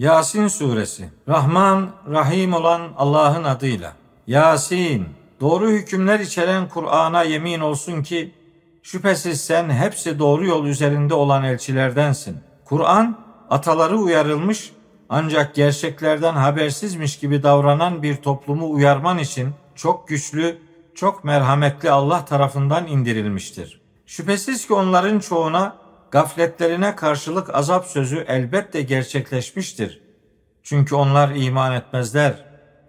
Yasin Suresi Rahman, Rahim olan Allah'ın adıyla. Yasin, doğru hükümler içeren Kur'an'a yemin olsun ki, şüphesiz sen hepsi doğru yol üzerinde olan elçilerdensin. Kur'an, ataları uyarılmış, ancak gerçeklerden habersizmiş gibi davranan bir toplumu uyarman için çok güçlü, çok merhametli Allah tarafından indirilmiştir. Şüphesiz ki onların çoğuna gafletlerine karşılık azap sözü elbette gerçekleşmiştir. Çünkü onlar iman etmezler.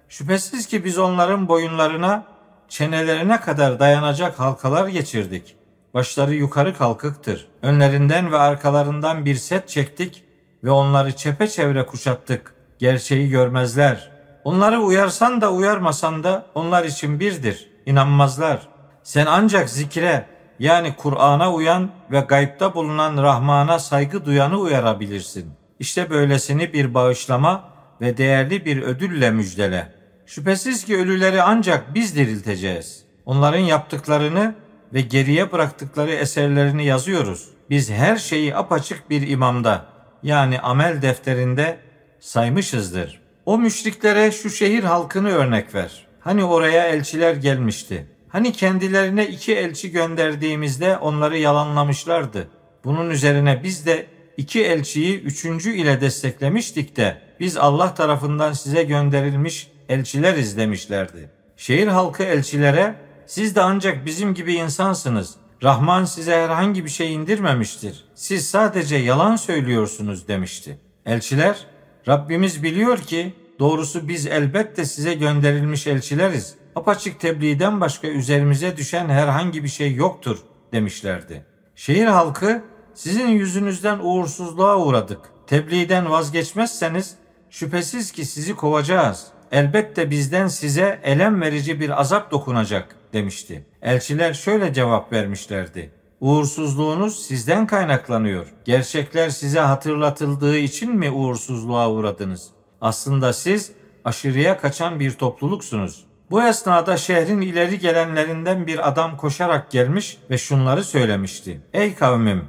Şüphesiz ki biz onların boyunlarına, çenelerine kadar dayanacak halkalar geçirdik. Başları yukarı kalkıktır. Önlerinden ve arkalarından bir set çektik ve onları çepeçevre kuşattık. Gerçeği görmezler. Onları uyarsan da uyarmasan da onlar için birdir. İnanmazlar. Sen ancak zikre, yani Kur'an'a uyan ve gaybda bulunan Rahman'a saygı duyanı uyarabilirsin. İşte böylesini bir bağışlama ve değerli bir ödülle müjdele. Şüphesiz ki ölüleri ancak biz dirilteceğiz. Onların yaptıklarını ve geriye bıraktıkları eserlerini yazıyoruz. Biz her şeyi apaçık bir imamda yani amel defterinde saymışızdır. O müşriklere şu şehir halkını örnek ver. Hani oraya elçiler gelmişti. Hani kendilerine iki elçi gönderdiğimizde onları yalanlamışlardı. Bunun üzerine biz de iki elçiyi üçüncü ile desteklemiştik de biz Allah tarafından size gönderilmiş elçiler izlemişlerdi. Şehir halkı elçilere siz de ancak bizim gibi insansınız. Rahman size herhangi bir şey indirmemiştir. Siz sadece yalan söylüyorsunuz demişti. Elçiler Rabbimiz biliyor ki doğrusu biz elbette size gönderilmiş elçileriz apaçık tebliğden başka üzerimize düşen herhangi bir şey yoktur demişlerdi. Şehir halkı sizin yüzünüzden uğursuzluğa uğradık. Tebliğden vazgeçmezseniz şüphesiz ki sizi kovacağız. Elbette bizden size elem verici bir azap dokunacak demişti. Elçiler şöyle cevap vermişlerdi. Uğursuzluğunuz sizden kaynaklanıyor. Gerçekler size hatırlatıldığı için mi uğursuzluğa uğradınız? Aslında siz aşırıya kaçan bir topluluksunuz. Bu esnada şehrin ileri gelenlerinden bir adam koşarak gelmiş ve şunları söylemişti. Ey kavmim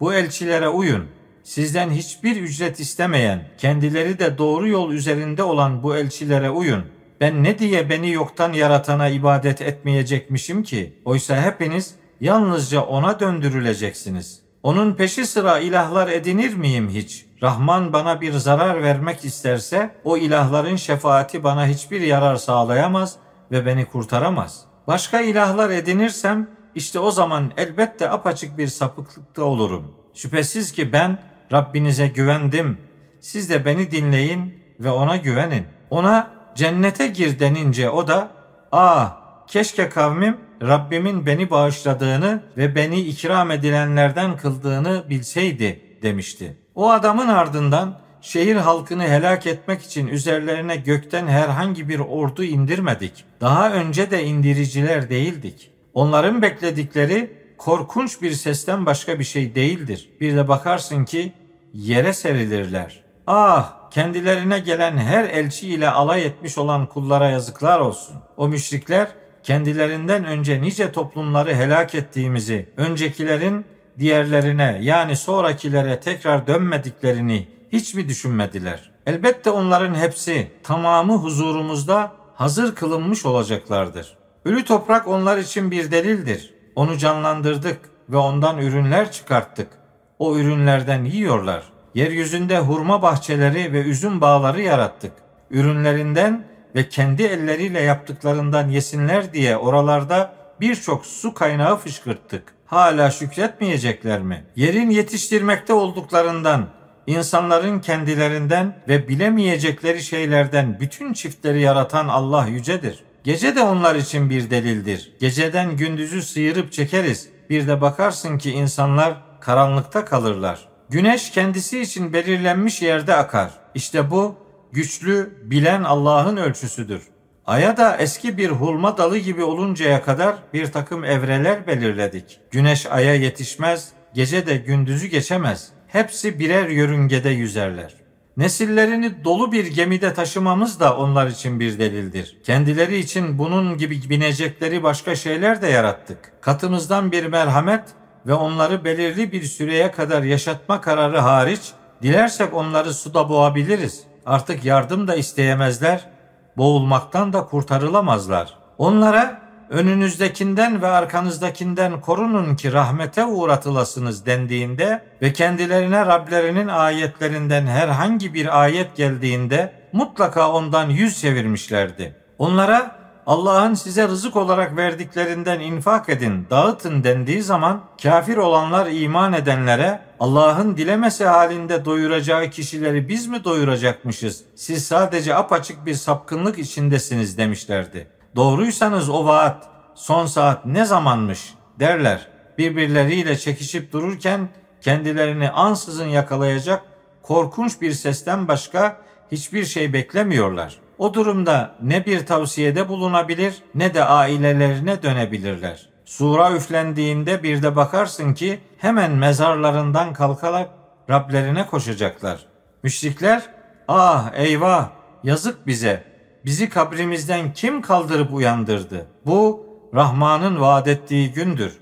bu elçilere uyun. Sizden hiçbir ücret istemeyen, kendileri de doğru yol üzerinde olan bu elçilere uyun. Ben ne diye beni yoktan yaratana ibadet etmeyecekmişim ki? Oysa hepiniz yalnızca ona döndürüleceksiniz. Onun peşi sıra ilahlar edinir miyim hiç? Rahman bana bir zarar vermek isterse o ilahların şefaati bana hiçbir yarar sağlayamaz ve beni kurtaramaz. Başka ilahlar edinirsem işte o zaman elbette apaçık bir sapıklıkta olurum. Şüphesiz ki ben Rabbinize güvendim. Siz de beni dinleyin ve ona güvenin. Ona cennete gir denince o da ah keşke kavmim Rabbimin beni bağışladığını ve beni ikram edilenlerden kıldığını bilseydi demişti. O adamın ardından şehir halkını helak etmek için üzerlerine gökten herhangi bir ordu indirmedik. Daha önce de indiriciler değildik. Onların bekledikleri korkunç bir sesten başka bir şey değildir. Bir de bakarsın ki yere serilirler. Ah kendilerine gelen her elçi ile alay etmiş olan kullara yazıklar olsun. O müşrikler kendilerinden önce nice toplumları helak ettiğimizi, öncekilerin diğerlerine yani sonrakilere tekrar dönmediklerini hiç mi düşünmediler? Elbette onların hepsi tamamı huzurumuzda hazır kılınmış olacaklardır. Ölü toprak onlar için bir delildir. Onu canlandırdık ve ondan ürünler çıkarttık. O ürünlerden yiyorlar. Yeryüzünde hurma bahçeleri ve üzüm bağları yarattık. Ürünlerinden ve kendi elleriyle yaptıklarından yesinler diye oralarda birçok su kaynağı fışkırttık. Hala şükretmeyecekler mi? Yerin yetiştirmekte olduklarından, insanların kendilerinden ve bilemeyecekleri şeylerden bütün çiftleri yaratan Allah yücedir. Gece de onlar için bir delildir. Geceden gündüzü sıyırıp çekeriz. Bir de bakarsın ki insanlar karanlıkta kalırlar. Güneş kendisi için belirlenmiş yerde akar. İşte bu güçlü, bilen Allah'ın ölçüsüdür. Aya da eski bir hurma dalı gibi oluncaya kadar bir takım evreler belirledik. Güneş aya yetişmez, gece de gündüzü geçemez. Hepsi birer yörüngede yüzerler. Nesillerini dolu bir gemide taşımamız da onlar için bir delildir. Kendileri için bunun gibi binecekleri başka şeyler de yarattık. Katımızdan bir merhamet ve onları belirli bir süreye kadar yaşatma kararı hariç Dilersek onları suda boğabiliriz. Artık yardım da isteyemezler. Boğulmaktan da kurtarılamazlar. Onlara önünüzdekinden ve arkanızdakinden korunun ki rahmete uğratılasınız dendiğinde ve kendilerine Rablerinin ayetlerinden herhangi bir ayet geldiğinde mutlaka ondan yüz çevirmişlerdi. Onlara Allah'ın size rızık olarak verdiklerinden infak edin, dağıtın dendiği zaman kafir olanlar iman edenlere Allah'ın dilemesi halinde doyuracağı kişileri biz mi doyuracakmışız? Siz sadece apaçık bir sapkınlık içindesiniz demişlerdi. Doğruysanız o vaat son saat ne zamanmış derler. Birbirleriyle çekişip dururken kendilerini ansızın yakalayacak korkunç bir sesten başka hiçbir şey beklemiyorlar. O durumda ne bir tavsiyede bulunabilir ne de ailelerine dönebilirler. Sura üflendiğinde bir de bakarsın ki hemen mezarlarından kalkarak Rablerine koşacaklar. Müşrikler ah eyvah yazık bize bizi kabrimizden kim kaldırıp uyandırdı? Bu Rahman'ın vaat ettiği gündür.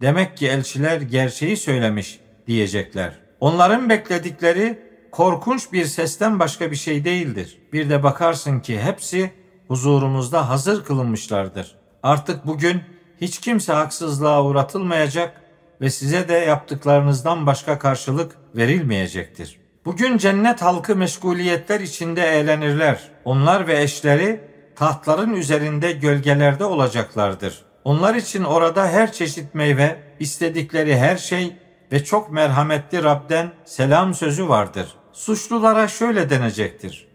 Demek ki elçiler gerçeği söylemiş diyecekler. Onların bekledikleri korkunç bir sesten başka bir şey değildir. Bir de bakarsın ki hepsi huzurumuzda hazır kılınmışlardır. Artık bugün hiç kimse haksızlığa uğratılmayacak ve size de yaptıklarınızdan başka karşılık verilmeyecektir. Bugün cennet halkı meşguliyetler içinde eğlenirler. Onlar ve eşleri tahtların üzerinde gölgelerde olacaklardır. Onlar için orada her çeşit meyve, istedikleri her şey ve çok merhametli Rab'den selam sözü vardır. Suçlulara şöyle denecektir.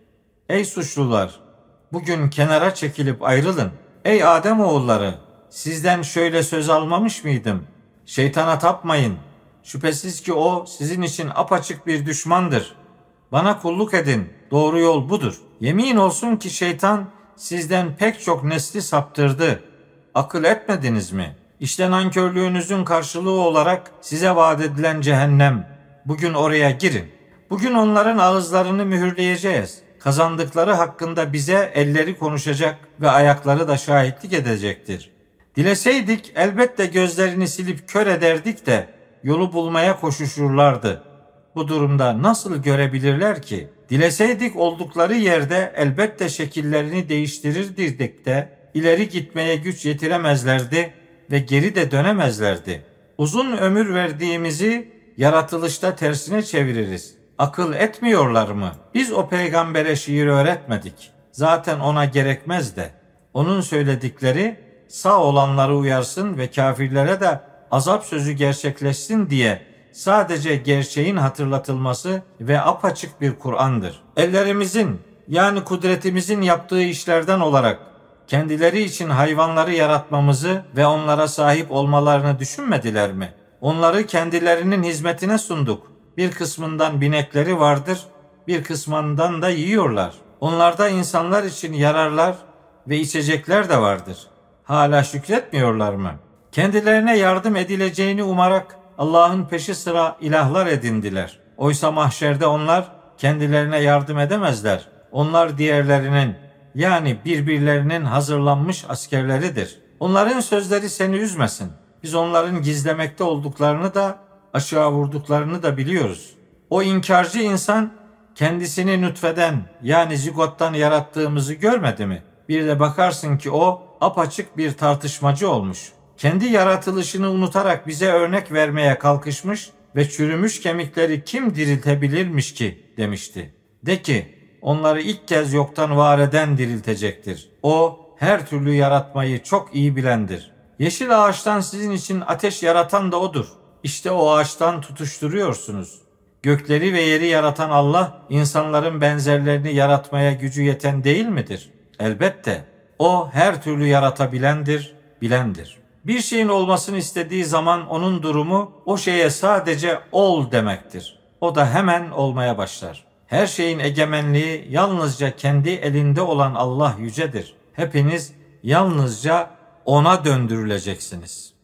Ey suçlular! Bugün kenara çekilip ayrılın. Ey Adem oğulları! Sizden şöyle söz almamış mıydım? Şeytana tapmayın. Şüphesiz ki o sizin için apaçık bir düşmandır. Bana kulluk edin. Doğru yol budur. Yemin olsun ki şeytan sizden pek çok nesli saptırdı. Akıl etmediniz mi? İşte nankörlüğünüzün karşılığı olarak size vaat edilen cehennem. Bugün oraya girin. Bugün onların ağızlarını mühürleyeceğiz. Kazandıkları hakkında bize elleri konuşacak ve ayakları da şahitlik edecektir. Dileseydik elbette gözlerini silip kör ederdik de yolu bulmaya koşuşurlardı. Bu durumda nasıl görebilirler ki? Dileseydik oldukları yerde elbette şekillerini değiştirirdik de ileri gitmeye güç yetiremezlerdi ve geri de dönemezlerdi. Uzun ömür verdiğimizi yaratılışta tersine çeviririz. Akıl etmiyorlar mı? Biz o peygambere şiir öğretmedik. Zaten ona gerekmez de. Onun söyledikleri sağ olanları uyarsın ve kafirlere de azap sözü gerçekleşsin diye sadece gerçeğin hatırlatılması ve apaçık bir Kur'an'dır. Ellerimizin yani kudretimizin yaptığı işlerden olarak kendileri için hayvanları yaratmamızı ve onlara sahip olmalarını düşünmediler mi? Onları kendilerinin hizmetine sunduk. Bir kısmından binekleri vardır, bir kısmından da yiyorlar. Onlarda insanlar için yararlar ve içecekler de vardır. Hala şükretmiyorlar mı? Kendilerine yardım edileceğini umarak Allah'ın peşi sıra ilahlar edindiler. Oysa mahşerde onlar kendilerine yardım edemezler. Onlar diğerlerinin yani birbirlerinin hazırlanmış askerleridir. Onların sözleri seni üzmesin. Biz onların gizlemekte olduklarını da aşağı vurduklarını da biliyoruz. O inkarcı insan kendisini nütfeden yani zigottan yarattığımızı görmedi mi? Bir de bakarsın ki o apaçık bir tartışmacı olmuş kendi yaratılışını unutarak bize örnek vermeye kalkışmış ve çürümüş kemikleri kim diriltebilirmiş ki demişti. De ki onları ilk kez yoktan var eden diriltecektir. O her türlü yaratmayı çok iyi bilendir. Yeşil ağaçtan sizin için ateş yaratan da odur. İşte o ağaçtan tutuşturuyorsunuz. Gökleri ve yeri yaratan Allah insanların benzerlerini yaratmaya gücü yeten değil midir? Elbette. O her türlü yaratabilendir, bilendir. Bir şeyin olmasını istediği zaman onun durumu o şeye sadece ol demektir. O da hemen olmaya başlar. Her şeyin egemenliği yalnızca kendi elinde olan Allah yücedir. Hepiniz yalnızca ona döndürüleceksiniz.''